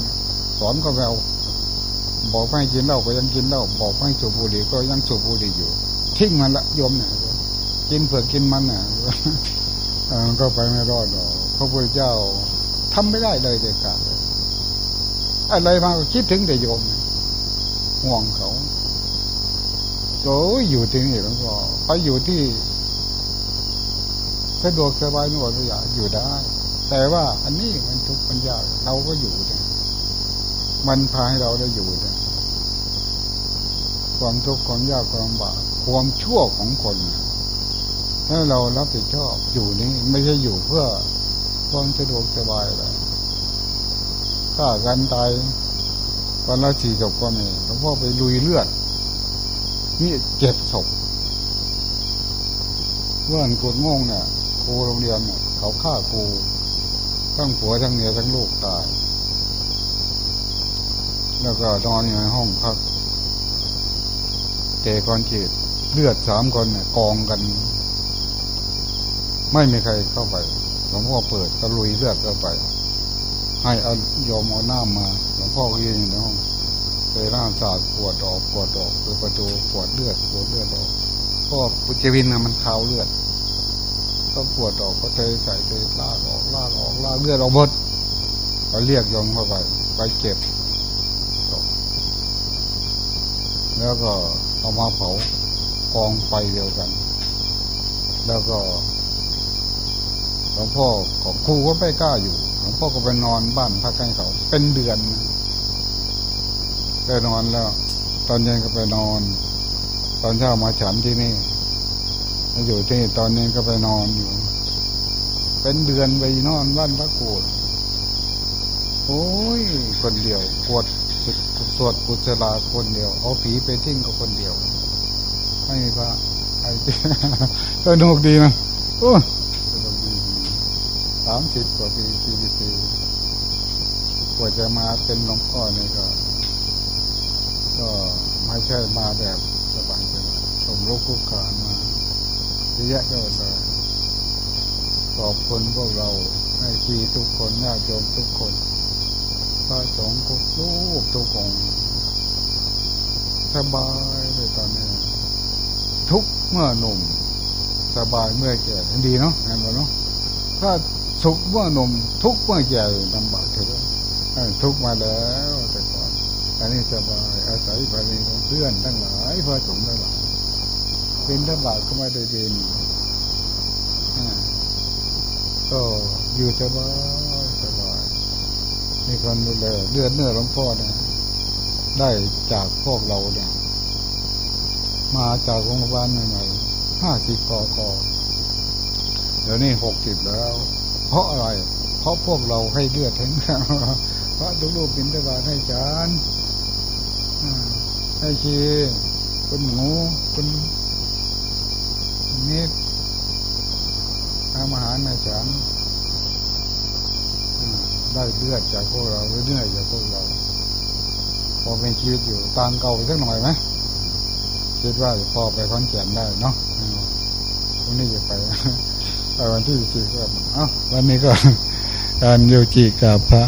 สอนก็แวว บอกให้กินเหล้าก็ยังกินเหล้าบอกให้สูบบุหรี่ก็ยังสูบบุหรี่อยู่ ทิ้งมันละโยมเนี่ยกินเผือกกินมันเนี่ยมันก็ไปไม่รอดหรอกพระพุทธเจ้าทำไม่ได้เลยเด็ดขาดเลยอะไรมาก็คิดถึงแต่โยมห่วงเขาโอ้ยอยู่ที่นี่หลวงพ่อไปอยู่ที่สะดวกสบายไม่หมดทุกอย่าอยู่ได้ แต่ว่าอันนี้มันทุกข์มันยากเราก็อยู่เนี่ยมันพาให้เราได้อยู่เนี่ย ความทุกข์ความยากความลำบากความชั่วของคนถ้าเรารับผิดชอบอยู่นี้ไม่ใช่อยู่เพื่อความสะดวกสบายอะไรฆ่ากันตายวันละสี่ศพก็มีหลวงพ่อไปลุยเลือด นี่เจ็บศพเมื่อนกดงงเนี่ยครูโรงเรียนเนี่ยเขาฆ่าครูทั้งผัวทั้งเมียทั้งลูกตาย แล้วก็นอนอยู่ในห้องพัก เตะคอนจีดเลือดสามคนเนี่ยกองกัน ไม่มีใครเข้าไปหลวงพ่อเปิดก็ลุยเลือดเข้าไป ให้เอาโยมเอาหน้ามาหลวงพ่อก็ยืนอยู่ในห้องเตะหน้าสาดปวดออกปวดออกเปิดประตูปวดเลือดปวดเลือดออกก็ปุจวินนะมันคาวเลือด ก็ปวดออกก็เทใส่เทลากออกลากออกลากเลือดออกหมดก็เรียกโยมเข้าไปไปเก็บแล้วก็ เอามาเผากองไฟเดียวกัน แล้วก็หลวงพ่อของครูก็ไม่กล้าอยู่หลวงพ่อก็ไปนอนบ้านพักให้เขาเป็นเดือนไปนอนแล้ว ตอนเย็นก็ไปนอน ตอนเช้ามาฉันที่นี่มาอยู่ที่ตอนนี้ก็ไปนอนอยู่ เป็นเดือนไปนอนบ้านพระโกดโอ้ย คนเดียวปวด สวดกุศลาคนเดียว เอาผีไปทิ้งกับคนเดียวไม่มีพระไอ้สนุกดีนะโอ้สนุกดีสามสิบกว่าปีสี่สิบปีกว่าจะมาเป็นหลวงพ่อเนี่ยก็ ก็ไม่ใช่มาแบบสบายใจสมรุกคุกขานมาเยอะแยะก็เลยขอบคุณพวกเราให้ทีทุกคนญาติโยมทุกคน พระสงฆ์ทุกรูปทุกองสบายเลยตอนนี้ ทุกเมื่อหนุ่ม สบายเมื่อแก่ดีเนาะเห็นไหมเนาะถ้าสุขเมื่อหนุ่ม ทุกเมื่อแก่ลำบากเถอะทุกมาแล้วแต่ก่อนอันนี้สบายอาศัยบารมีของเพื่อนทั้งหลายพระสงฆ์ทั้งหลายเป็นทบาทก็ไม่ได้เดินก็อยู่สบาย มีคนดูแลเลือดเนื้อหลวงพ่อเนี่ยได้จากพวกเราเนี่ย มาจากโรงพยาบาลใหม่ๆห้าสิบกอกอเดี๋ยวนี้หกสิบแล้ว เพราะอะไร เพราะพวกเราให้เลือดทั้งพระทุกรูปบินทบาให้จานให้ชีคุณหมูคุณนิดทำอาหารในฉันได้ เลือดจากพวกเราเรื่อยๆจากพวกเรา พอเป็นชีวิตอยู่ตางเก่าสักหน่อยไหมคิดว่าพอไปคอนแก่นได้เนาะวันนี้จะไปไปวันที่สี่ก็เอ้าวันนี้ก็การโยจีกับพระ